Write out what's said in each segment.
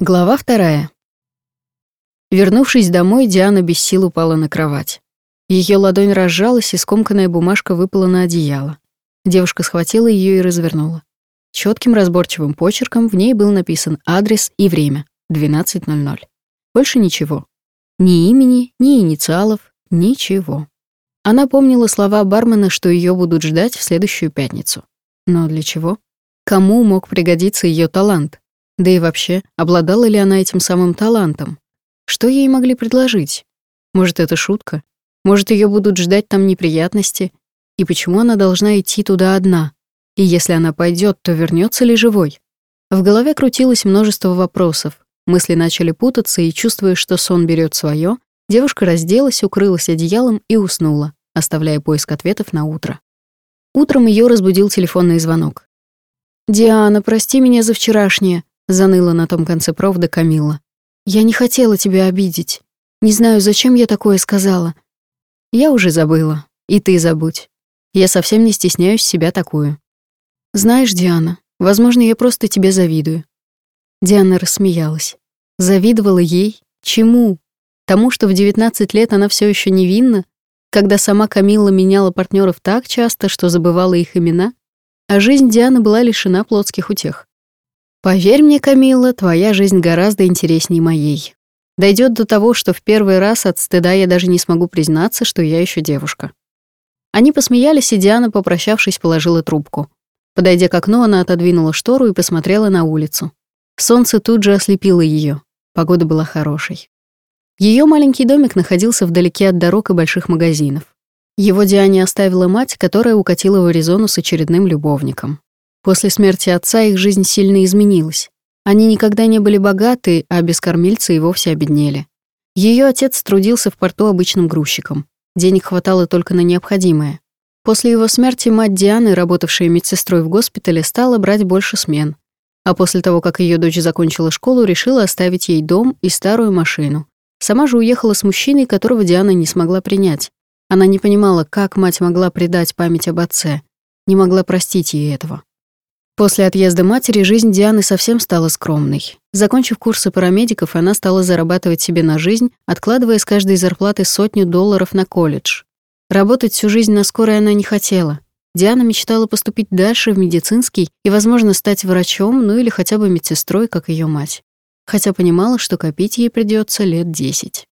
Глава вторая. Вернувшись домой, Диана без сил упала на кровать. Ее ладонь разжалась, и скомканная бумажка выпала на одеяло. Девушка схватила ее и развернула. Четким разборчивым почерком в ней был написан адрес и время — 12.00. Больше ничего. Ни имени, ни инициалов, ничего. Она помнила слова бармена, что ее будут ждать в следующую пятницу. Но для чего? Кому мог пригодиться ее талант? Да и вообще, обладала ли она этим самым талантом? Что ей могли предложить? Может, это шутка? Может, ее будут ждать там неприятности? И почему она должна идти туда одна? И если она пойдет, то вернется ли живой? В голове крутилось множество вопросов. Мысли начали путаться, и, чувствуя, что сон берет свое, девушка разделась, укрылась одеялом и уснула, оставляя поиск ответов на утро. Утром ее разбудил телефонный звонок. «Диана, прости меня за вчерашнее», Заныла на том конце провода Камила. «Я не хотела тебя обидеть. Не знаю, зачем я такое сказала. Я уже забыла. И ты забудь. Я совсем не стесняюсь себя такую. Знаешь, Диана, возможно, я просто тебе завидую». Диана рассмеялась. Завидовала ей? Чему? Тому, что в 19 лет она все еще невинна? Когда сама Камилла меняла партнеров так часто, что забывала их имена? А жизнь Дианы была лишена плотских утех. Поверь мне, Камилла, твоя жизнь гораздо интереснее моей. Дойдет до того, что в первый раз от стыда я даже не смогу признаться, что я еще девушка. Они посмеялись, и Диана, попрощавшись, положила трубку. Подойдя к окну, она отодвинула штору и посмотрела на улицу. Солнце тут же ослепило ее. Погода была хорошей. Ее маленький домик находился вдалеке от дорог и больших магазинов. Его Диане оставила мать, которая укатила в Аризону с очередным любовником. После смерти отца их жизнь сильно изменилась. Они никогда не были богаты, а без кормильца и вовсе обеднели. Ее отец трудился в порту обычным грузчиком. Денег хватало только на необходимое. После его смерти мать Дианы, работавшая медсестрой в госпитале, стала брать больше смен. А после того, как ее дочь закончила школу, решила оставить ей дом и старую машину. Сама же уехала с мужчиной, которого Диана не смогла принять. Она не понимала, как мать могла предать память об отце, не могла простить ей этого. После отъезда матери жизнь Дианы совсем стала скромной. Закончив курсы парамедиков, она стала зарабатывать себе на жизнь, откладывая с каждой зарплаты сотню долларов на колледж. Работать всю жизнь на скорой она не хотела. Диана мечтала поступить дальше в медицинский и, возможно, стать врачом, ну или хотя бы медсестрой, как ее мать. Хотя понимала, что копить ей придется лет десять.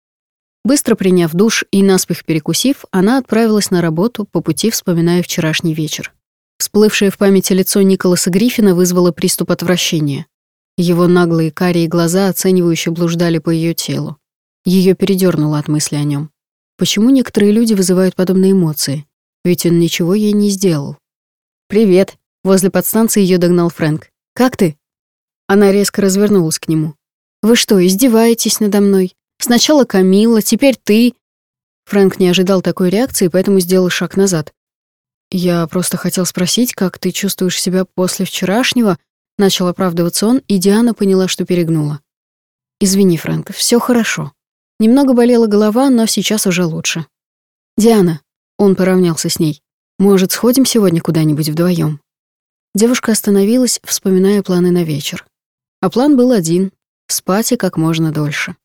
Быстро приняв душ и наспех перекусив, она отправилась на работу, по пути вспоминая вчерашний вечер. Всплывшее в памяти лицо Николаса Гриффина вызвало приступ отвращения. Его наглые карие глаза оценивающе блуждали по ее телу. Ее передернуло от мысли о нем. Почему некоторые люди вызывают подобные эмоции? Ведь он ничего ей не сделал. «Привет!» — возле подстанции ее догнал Фрэнк. «Как ты?» Она резко развернулась к нему. «Вы что, издеваетесь надо мной? Сначала Камила, теперь ты...» Фрэнк не ожидал такой реакции, поэтому сделал шаг назад. «Я просто хотел спросить, как ты чувствуешь себя после вчерашнего?» Начал оправдываться он, и Диана поняла, что перегнула. «Извини, Фрэнк, все хорошо. Немного болела голова, но сейчас уже лучше». «Диана», — он поравнялся с ней, — «может, сходим сегодня куда-нибудь вдвоем? Девушка остановилась, вспоминая планы на вечер. А план был один — спать и как можно дольше.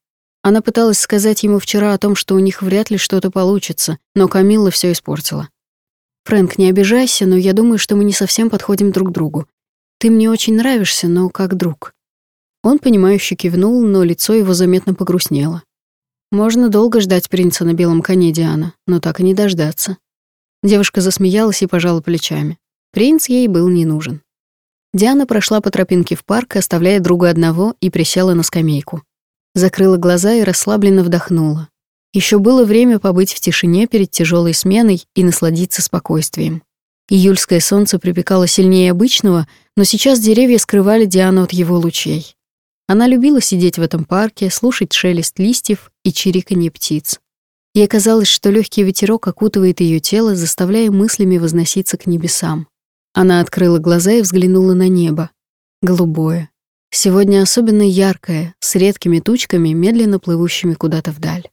Она пыталась сказать ему вчера о том, что у них вряд ли что-то получится, но Камилла все испортила. «Фрэнк, не обижайся, но я думаю, что мы не совсем подходим друг другу. Ты мне очень нравишься, но как друг». Он, понимающе кивнул, но лицо его заметно погрустнело. Можно долго ждать принца на белом коне Диана, но так и не дождаться. Девушка засмеялась и пожала плечами. Принц ей был не нужен. Диана прошла по тропинке в парк, оставляя друга одного, и присела на скамейку. Закрыла глаза и расслабленно вдохнула. Еще было время побыть в тишине перед тяжелой сменой и насладиться спокойствием. Июльское солнце припекало сильнее обычного, но сейчас деревья скрывали Диану от его лучей. Она любила сидеть в этом парке, слушать шелест листьев и чириканье птиц. Ей казалось, что легкий ветерок окутывает ее тело, заставляя мыслями возноситься к небесам. Она открыла глаза и взглянула на небо. Голубое. Сегодня особенно яркое, с редкими тучками, медленно плывущими куда-то вдаль.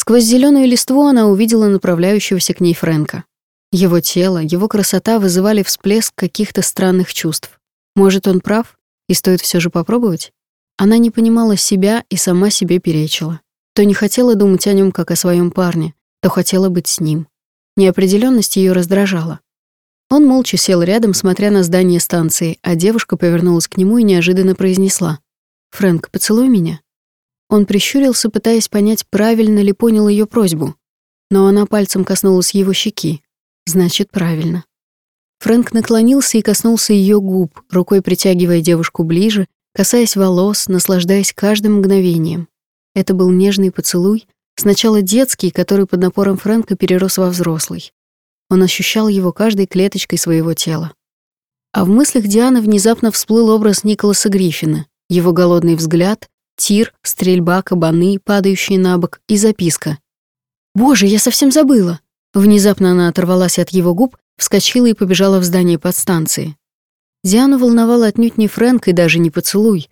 Сквозь зеленую листву она увидела направляющегося к ней Фрэнка. Его тело, его красота вызывали всплеск каких-то странных чувств. Может, он прав, и стоит все же попробовать? Она не понимала себя и сама себе перечила. То не хотела думать о нем как о своем парне, то хотела быть с ним. Неопределенность ее раздражала. Он молча сел рядом, смотря на здание станции, а девушка повернулась к нему и неожиданно произнесла. «Фрэнк, поцелуй меня». Он прищурился, пытаясь понять, правильно ли понял ее просьбу. Но она пальцем коснулась его щеки. Значит, правильно. Фрэнк наклонился и коснулся ее губ, рукой притягивая девушку ближе, касаясь волос, наслаждаясь каждым мгновением. Это был нежный поцелуй, сначала детский, который под напором Фрэнка перерос во взрослый. Он ощущал его каждой клеточкой своего тела. А в мыслях Дианы внезапно всплыл образ Николаса Гриффина, его голодный взгляд, тир, стрельба, кабаны, падающие на бок и записка. «Боже, я совсем забыла!» Внезапно она оторвалась от его губ, вскочила и побежала в здание подстанции. Диану волновала отнюдь не Фрэнк и даже не поцелуй.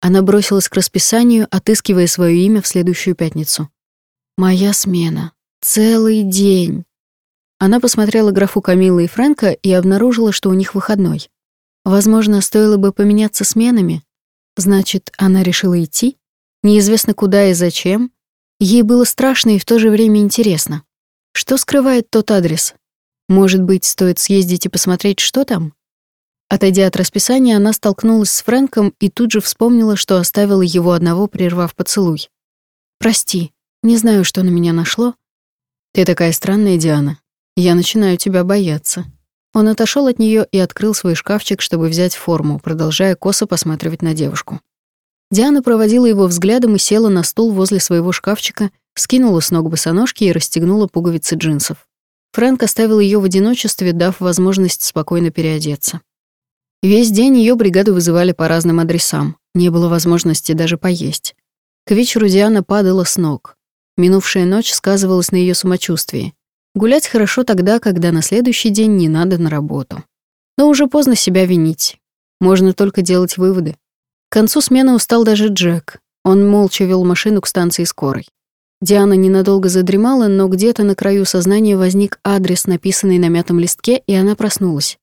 Она бросилась к расписанию, отыскивая свое имя в следующую пятницу. «Моя смена. Целый день». Она посмотрела графу Камилы и Фрэнка и обнаружила, что у них выходной. Возможно, стоило бы поменяться сменами. Значит, она решила идти? Неизвестно куда и зачем. Ей было страшно и в то же время интересно. Что скрывает тот адрес? Может быть, стоит съездить и посмотреть, что там? Отойдя от расписания, она столкнулась с Фрэнком и тут же вспомнила, что оставила его одного, прервав поцелуй. «Прости, не знаю, что на меня нашло». «Ты такая странная, Диана. Я начинаю тебя бояться». Он отошел от нее и открыл свой шкафчик, чтобы взять форму, продолжая косо посматривать на девушку. Диана проводила его взглядом и села на стул возле своего шкафчика, скинула с ног босоножки и расстегнула пуговицы джинсов. Фрэнк оставил ее в одиночестве, дав возможность спокойно переодеться. Весь день ее бригаду вызывали по разным адресам. Не было возможности даже поесть. К вечеру Диана падала с ног. Минувшая ночь сказывалась на ее самочувствии. Гулять хорошо тогда, когда на следующий день не надо на работу. Но уже поздно себя винить. Можно только делать выводы. К концу смены устал даже Джек. Он молча вел машину к станции скорой. Диана ненадолго задремала, но где-то на краю сознания возник адрес, написанный на мятом листке, и она проснулась.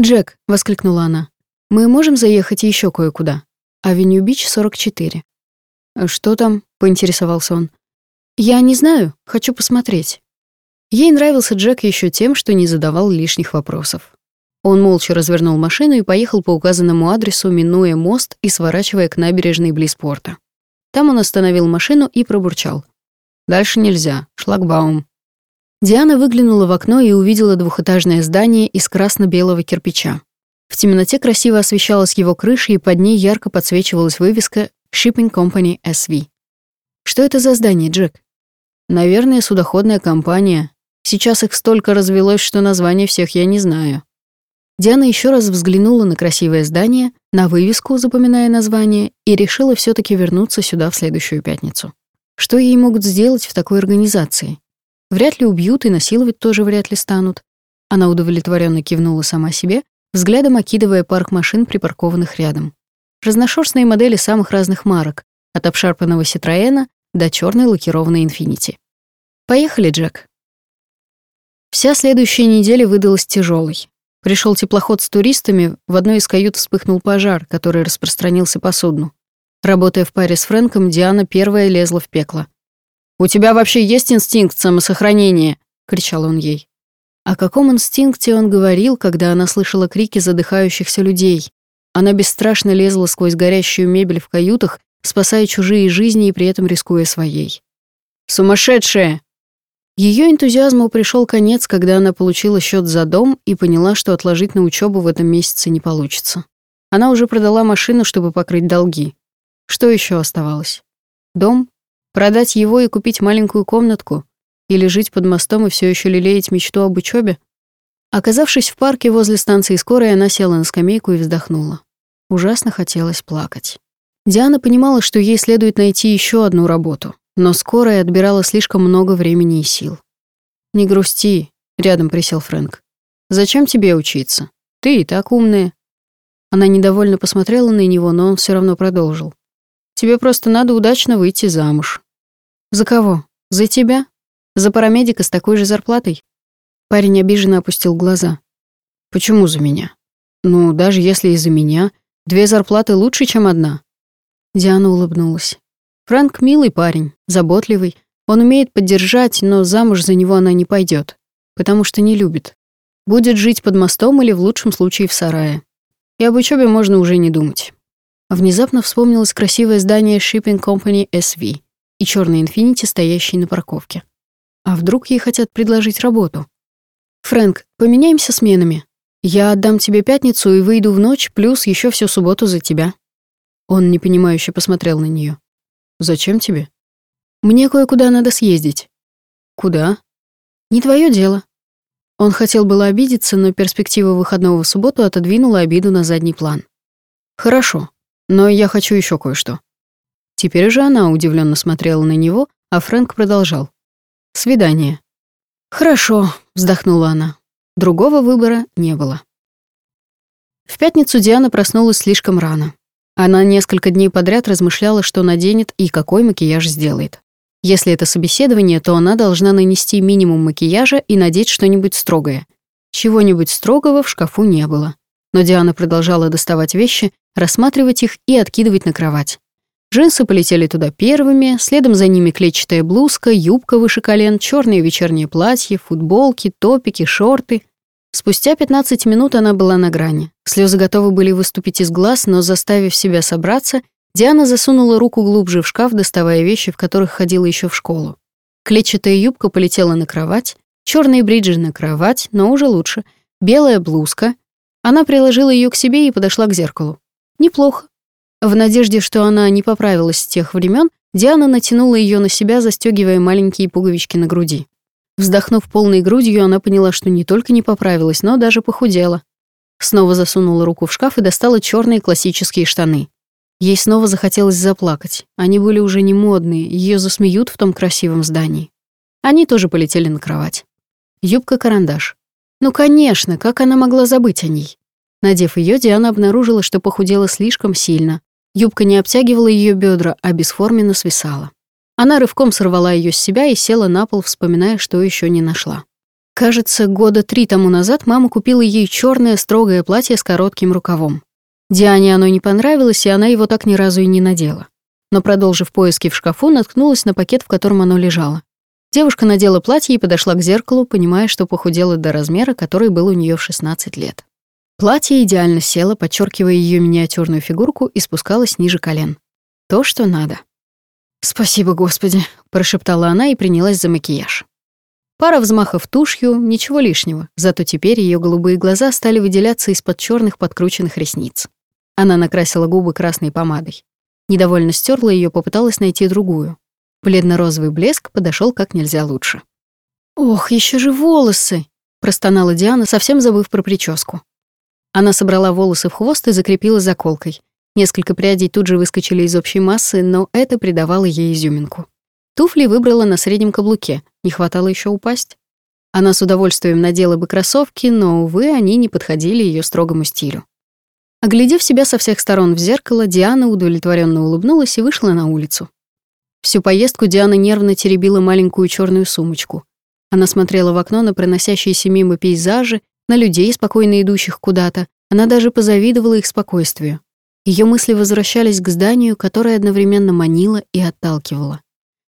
«Джек», — воскликнула она, — «мы можем заехать еще кое-куда? Авеню Бич, 44». «Что там?» — поинтересовался он. «Я не знаю, хочу посмотреть». Ей нравился Джек еще тем, что не задавал лишних вопросов. Он молча развернул машину и поехал по указанному адресу, минуя мост и сворачивая к набережной близ порта. Там он остановил машину и пробурчал. «Дальше нельзя. Шлагбаум». Диана выглянула в окно и увидела двухэтажное здание из красно-белого кирпича. В темноте красиво освещалась его крыша, и под ней ярко подсвечивалась вывеска Shipping Company SV. «Что это за здание, Джек?» «Наверное, судоходная компания», Сейчас их столько развелось, что название всех я не знаю. Диана еще раз взглянула на красивое здание, на вывеску, запоминая название, и решила все таки вернуться сюда в следующую пятницу. Что ей могут сделать в такой организации? Вряд ли убьют и насиловать тоже вряд ли станут. Она удовлетворенно кивнула сама себе, взглядом окидывая парк машин, припаркованных рядом. Разношерстные модели самых разных марок, от обшарпанного Ситроена до черной лакированной Инфинити. «Поехали, Джек», Вся следующая неделя выдалась тяжелой. Пришел теплоход с туристами, в одной из кают вспыхнул пожар, который распространился по судну. Работая в паре с Фрэнком, Диана первая лезла в пекло. «У тебя вообще есть инстинкт самосохранения?» — кричал он ей. О каком инстинкте он говорил, когда она слышала крики задыхающихся людей? Она бесстрашно лезла сквозь горящую мебель в каютах, спасая чужие жизни и при этом рискуя своей. «Сумасшедшая!» Ее энтузиазму пришел конец, когда она получила счет за дом и поняла, что отложить на учебу в этом месяце не получится. Она уже продала машину, чтобы покрыть долги. Что еще оставалось? Дом? Продать его и купить маленькую комнатку? Или жить под мостом и все еще лелеять мечту об учебе? Оказавшись в парке возле станции скорой, она села на скамейку и вздохнула. Ужасно хотелось плакать. Диана понимала, что ей следует найти еще одну работу, но скорая отбирала слишком много времени и сил. «Не грусти», — рядом присел Фрэнк. «Зачем тебе учиться? Ты и так умная». Она недовольно посмотрела на него, но он все равно продолжил. «Тебе просто надо удачно выйти замуж». «За кого? За тебя? За парамедика с такой же зарплатой?» Парень обиженно опустил глаза. «Почему за меня? Ну, даже если и за меня, две зарплаты лучше, чем одна». Диана улыбнулась. Фрэнк милый парень, заботливый. Он умеет поддержать, но замуж за него она не пойдет, потому что не любит. Будет жить под мостом или в лучшем случае в сарае. И об учебе можно уже не думать. Внезапно вспомнилось красивое здание Shipping Company SV и черный Infiniti, стоящий на парковке. А вдруг ей хотят предложить работу? «Фрэнк, поменяемся сменами. Я отдам тебе пятницу и выйду в ночь, плюс еще всю субботу за тебя». Он непонимающе посмотрел на нее. «Зачем тебе?» «Мне кое-куда надо съездить». «Куда?» «Не твое дело». Он хотел было обидеться, но перспектива выходного в субботу отодвинула обиду на задний план. «Хорошо, но я хочу еще кое-что». Теперь уже она удивленно смотрела на него, а Фрэнк продолжал. «Свидание». «Хорошо», — вздохнула она. Другого выбора не было. В пятницу Диана проснулась слишком рано. Она несколько дней подряд размышляла, что наденет и какой макияж сделает. Если это собеседование, то она должна нанести минимум макияжа и надеть что-нибудь строгое. Чего-нибудь строгого в шкафу не было. Но Диана продолжала доставать вещи, рассматривать их и откидывать на кровать. Джинсы полетели туда первыми, следом за ними клетчатая блузка, юбка выше колен, черные вечерние платья, футболки, топики, шорты. Спустя 15 минут она была на грани. Слезы готовы были выступить из глаз, но, заставив себя собраться, Диана засунула руку глубже в шкаф, доставая вещи, в которых ходила еще в школу. Клетчатая юбка полетела на кровать, черные бриджи на кровать, но уже лучше, белая блузка. Она приложила ее к себе и подошла к зеркалу. Неплохо. В надежде, что она не поправилась с тех времен, Диана натянула ее на себя, застегивая маленькие пуговички на груди. Вздохнув полной грудью, она поняла, что не только не поправилась, но даже похудела. Снова засунула руку в шкаф и достала черные классические штаны. Ей снова захотелось заплакать. Они были уже не модные, ее засмеют в том красивом здании. Они тоже полетели на кровать. Юбка-карандаш. Ну, конечно, как она могла забыть о ней? Надев ее, Диана обнаружила, что похудела слишком сильно. Юбка не обтягивала ее бедра, а бесформенно свисала. Она рывком сорвала ее с себя и села на пол, вспоминая, что еще не нашла. Кажется, года три тому назад мама купила ей черное строгое платье с коротким рукавом. Диане оно не понравилось, и она его так ни разу и не надела. Но, продолжив поиски в шкафу, наткнулась на пакет, в котором оно лежало. Девушка надела платье и подошла к зеркалу, понимая, что похудела до размера, который был у нее в 16 лет. Платье идеально село, подчеркивая ее миниатюрную фигурку и спускалось ниже колен. То, что надо. «Спасибо, Господи», — прошептала она и принялась за макияж. Пара взмахов тушью, ничего лишнего, зато теперь ее голубые глаза стали выделяться из-под черных подкрученных ресниц. Она накрасила губы красной помадой. Недовольно стерла ее, попыталась найти другую. Бледно-розовый блеск подошел как нельзя лучше. «Ох, еще же волосы!» — простонала Диана, совсем забыв про прическу. Она собрала волосы в хвост и закрепила заколкой. Несколько прядей тут же выскочили из общей массы, но это придавало ей изюминку. Туфли выбрала на среднем каблуке, не хватало еще упасть. Она с удовольствием надела бы кроссовки, но, увы, они не подходили ее строгому стилю. Оглядев себя со всех сторон в зеркало, Диана удовлетворенно улыбнулась и вышла на улицу. Всю поездку Диана нервно теребила маленькую черную сумочку. Она смотрела в окно на проносящиеся мимо пейзажи, на людей, спокойно идущих куда-то. Она даже позавидовала их спокойствию. Ее мысли возвращались к зданию, которое одновременно манило и отталкивало.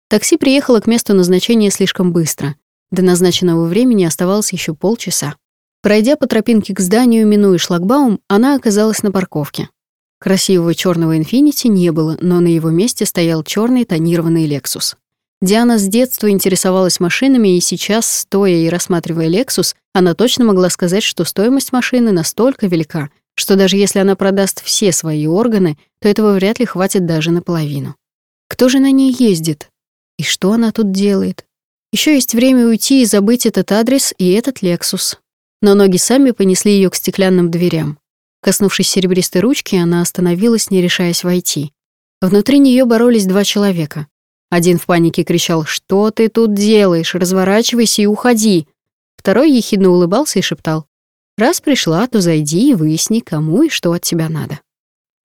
Такси приехало к месту назначения слишком быстро. До назначенного времени оставалось еще полчаса. Пройдя по тропинке к зданию, минуя шлагбаум, она оказалась на парковке. Красивого черного «Инфинити» не было, но на его месте стоял черный тонированный «Лексус». Диана с детства интересовалась машинами, и сейчас, стоя и рассматривая «Лексус», она точно могла сказать, что стоимость машины настолько велика, что даже если она продаст все свои органы, то этого вряд ли хватит даже наполовину. Кто же на ней ездит? И что она тут делает? Еще есть время уйти и забыть этот адрес и этот Лексус. Но ноги сами понесли ее к стеклянным дверям. Коснувшись серебристой ручки, она остановилась, не решаясь войти. Внутри нее боролись два человека. Один в панике кричал «Что ты тут делаешь? Разворачивайся и уходи!» Второй ехидно улыбался и шептал Раз пришла, то зайди и выясни, кому и что от тебя надо.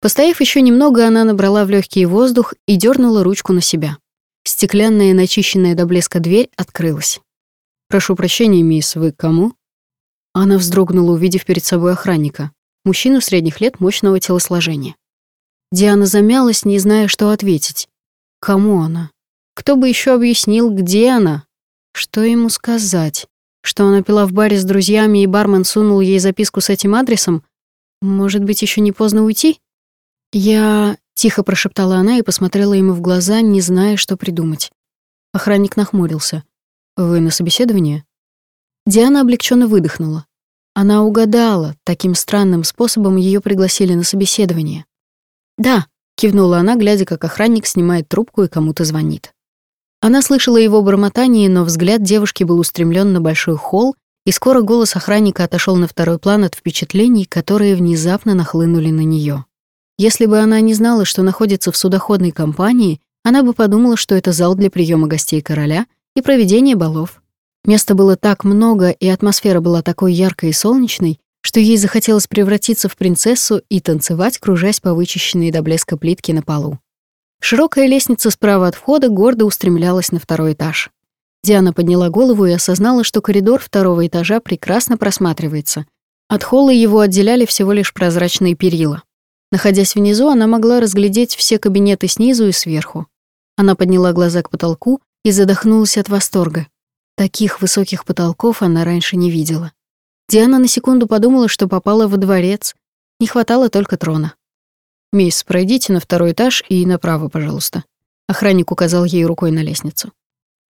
Постояв еще немного, она набрала в легкий воздух и дернула ручку на себя. Стеклянная, начищенная до блеска дверь открылась. «Прошу прощения, мисс, вы кому?» Она вздрогнула, увидев перед собой охранника, мужчину средних лет мощного телосложения. Диана замялась, не зная, что ответить. Кому она? Кто бы еще объяснил, где она? Что ему сказать? Что она пила в баре с друзьями, и бармен сунул ей записку с этим адресом? Может быть, еще не поздно уйти? Я... Тихо прошептала она и посмотрела ему в глаза, не зная, что придумать. Охранник нахмурился. «Вы на собеседовании?» Диана облегченно выдохнула. Она угадала, таким странным способом ее пригласили на собеседование. «Да», — кивнула она, глядя, как охранник снимает трубку и кому-то звонит. Она слышала его бормотание, но взгляд девушки был устремлен на большой холл, и скоро голос охранника отошел на второй план от впечатлений, которые внезапно нахлынули на нее. Если бы она не знала, что находится в судоходной компании, она бы подумала, что это зал для приема гостей короля и проведения балов. Места было так много, и атмосфера была такой яркой и солнечной, что ей захотелось превратиться в принцессу и танцевать, кружась по вычищенной до блеска плитке на полу. Широкая лестница справа от входа гордо устремлялась на второй этаж. Диана подняла голову и осознала, что коридор второго этажа прекрасно просматривается. От холла его отделяли всего лишь прозрачные перила. Находясь внизу, она могла разглядеть все кабинеты снизу и сверху. Она подняла глаза к потолку и задохнулась от восторга. Таких высоких потолков она раньше не видела. Диана на секунду подумала, что попала во дворец. Не хватало только трона. «Мисс, пройдите на второй этаж и направо, пожалуйста». Охранник указал ей рукой на лестницу.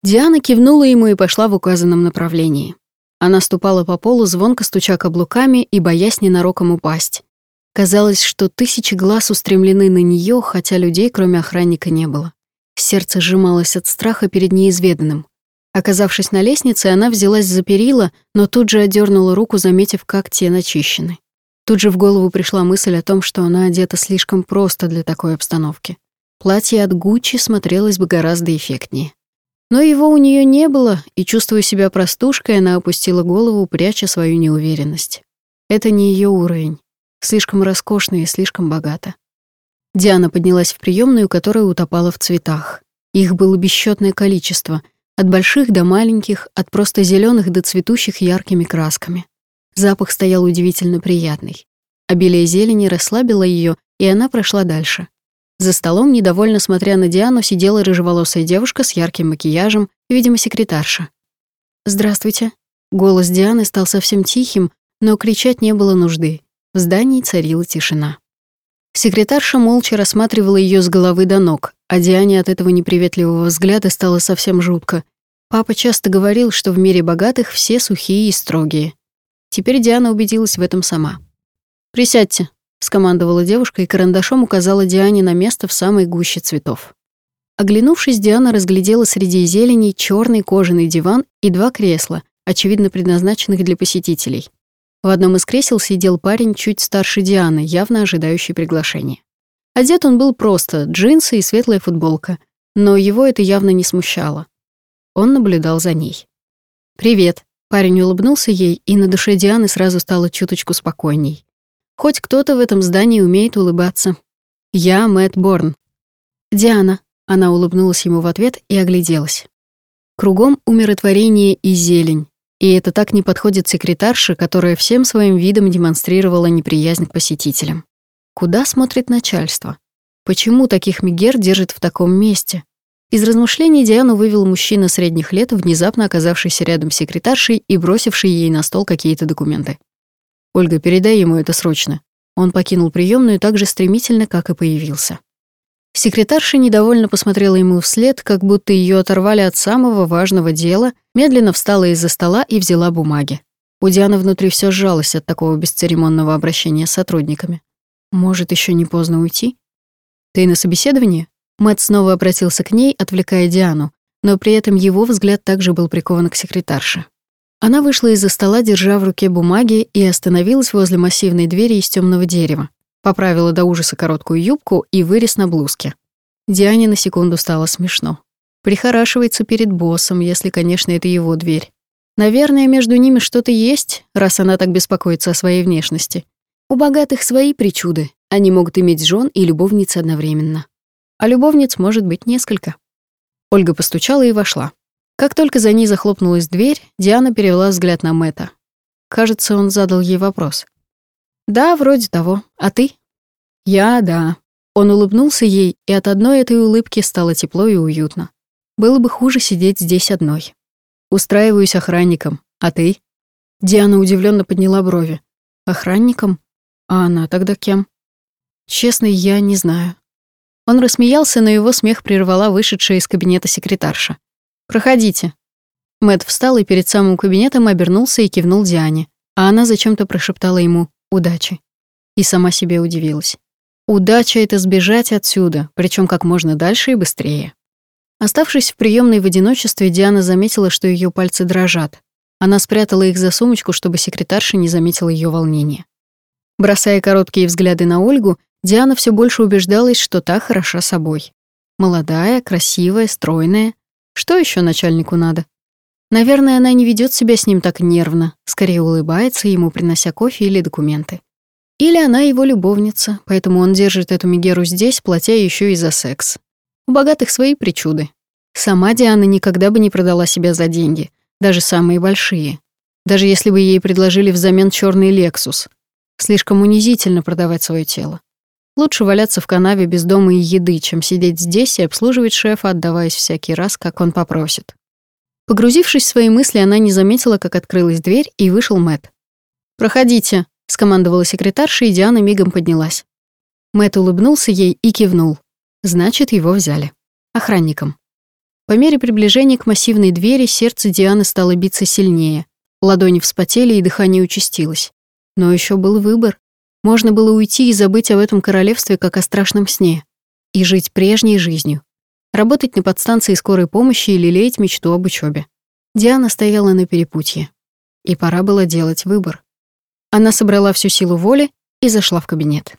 Диана кивнула ему и пошла в указанном направлении. Она ступала по полу, звонко стуча каблуками и боясь ненароком упасть. Казалось, что тысячи глаз устремлены на нее, хотя людей, кроме охранника, не было. Сердце сжималось от страха перед неизведанным. Оказавшись на лестнице, она взялась за перила, но тут же отдернула руку, заметив, как те начищены. Тут же в голову пришла мысль о том, что она одета слишком просто для такой обстановки. Платье от Гуччи смотрелось бы гораздо эффектнее. Но его у нее не было, и, чувствуя себя простушкой, она опустила голову, пряча свою неуверенность. Это не ее уровень. Слишком роскошно и слишком богато. Диана поднялась в приемную, которая утопала в цветах. Их было бесчетное количество, от больших до маленьких, от просто зеленых до цветущих яркими красками. Запах стоял удивительно приятный. Обилие зелени расслабило ее, и она прошла дальше. За столом, недовольно смотря на Диану, сидела рыжеволосая девушка с ярким макияжем, видимо, секретарша. «Здравствуйте». Голос Дианы стал совсем тихим, но кричать не было нужды. В здании царила тишина. Секретарша молча рассматривала ее с головы до ног, а Диане от этого неприветливого взгляда стало совсем жутко. Папа часто говорил, что в мире богатых все сухие и строгие. Теперь Диана убедилась в этом сама. «Присядьте», — скомандовала девушка и карандашом указала Диане на место в самой гуще цветов. Оглянувшись, Диана разглядела среди зелени черный кожаный диван и два кресла, очевидно предназначенных для посетителей. В одном из кресел сидел парень чуть старше Дианы, явно ожидающий приглашения. Одет он был просто, джинсы и светлая футболка, но его это явно не смущало. Он наблюдал за ней. «Привет», Парень улыбнулся ей, и на душе Дианы сразу стало чуточку спокойней. Хоть кто-то в этом здании умеет улыбаться. Я Мэтт Борн. Диана. Она улыбнулась ему в ответ и огляделась. Кругом умиротворение и зелень. И это так не подходит секретарше, которая всем своим видом демонстрировала неприязнь к посетителям. Куда смотрит начальство? Почему таких мигер держит в таком месте? Из размышлений Диану вывел мужчина средних лет, внезапно оказавшийся рядом с секретаршей и бросивший ей на стол какие-то документы. «Ольга, передай ему это срочно». Он покинул приемную так же стремительно, как и появился. Секретарша недовольно посмотрела ему вслед, как будто ее оторвали от самого важного дела, медленно встала из-за стола и взяла бумаги. У Дианы внутри все сжалось от такого бесцеремонного обращения с сотрудниками. Может, еще не поздно уйти? Ты на собеседовании? Мэтт снова обратился к ней, отвлекая Диану, но при этом его взгляд также был прикован к секретарше. Она вышла из-за стола, держа в руке бумаги, и остановилась возле массивной двери из темного дерева. Поправила до ужаса короткую юбку и вырез на блузке. Диане на секунду стало смешно. Прихорашивается перед боссом, если, конечно, это его дверь. Наверное, между ними что-то есть, раз она так беспокоится о своей внешности. У богатых свои причуды. Они могут иметь жен и любовниц одновременно а любовниц может быть несколько. Ольга постучала и вошла. Как только за ней захлопнулась дверь, Диана перевела взгляд на Мэтта. Кажется, он задал ей вопрос. «Да, вроде того. А ты?» «Я — да». Он улыбнулся ей, и от одной этой улыбки стало тепло и уютно. Было бы хуже сидеть здесь одной. Устраиваюсь охранником. А ты? Диана удивленно подняла брови. Охранником? А она тогда кем? Честно, я не знаю. Он рассмеялся, но его смех прервала вышедшая из кабинета секретарша. «Проходите». Мэт встал и перед самым кабинетом обернулся и кивнул Диане, а она зачем-то прошептала ему «удачи». И сама себе удивилась. Удача — это сбежать отсюда, причем как можно дальше и быстрее. Оставшись в приемной в одиночестве, Диана заметила, что ее пальцы дрожат. Она спрятала их за сумочку, чтобы секретарша не заметила ее волнения. Бросая короткие взгляды на Ольгу, Диана все больше убеждалась, что та хороша собой. Молодая, красивая, стройная. Что еще начальнику надо? Наверное, она не ведет себя с ним так нервно, скорее улыбается ему, принося кофе или документы. Или она его любовница, поэтому он держит эту Мегеру здесь, платя еще и за секс. У богатых свои причуды. Сама Диана никогда бы не продала себя за деньги, даже самые большие. Даже если бы ей предложили взамен черный Лексус. Слишком унизительно продавать свое тело. Лучше валяться в канаве без дома и еды, чем сидеть здесь и обслуживать шефа, отдаваясь всякий раз, как он попросит. Погрузившись в свои мысли, она не заметила, как открылась дверь, и вышел Мэт. «Проходите», скомандовала секретарша, и Диана мигом поднялась. Мэт улыбнулся ей и кивнул. Значит, его взяли. Охранником. По мере приближения к массивной двери сердце Дианы стало биться сильнее. Ладони вспотели, и дыхание участилось. Но еще был выбор. Можно было уйти и забыть об этом королевстве, как о страшном сне. И жить прежней жизнью. Работать на подстанции скорой помощи или лелеять мечту об учебе. Диана стояла на перепутье. И пора было делать выбор. Она собрала всю силу воли и зашла в кабинет.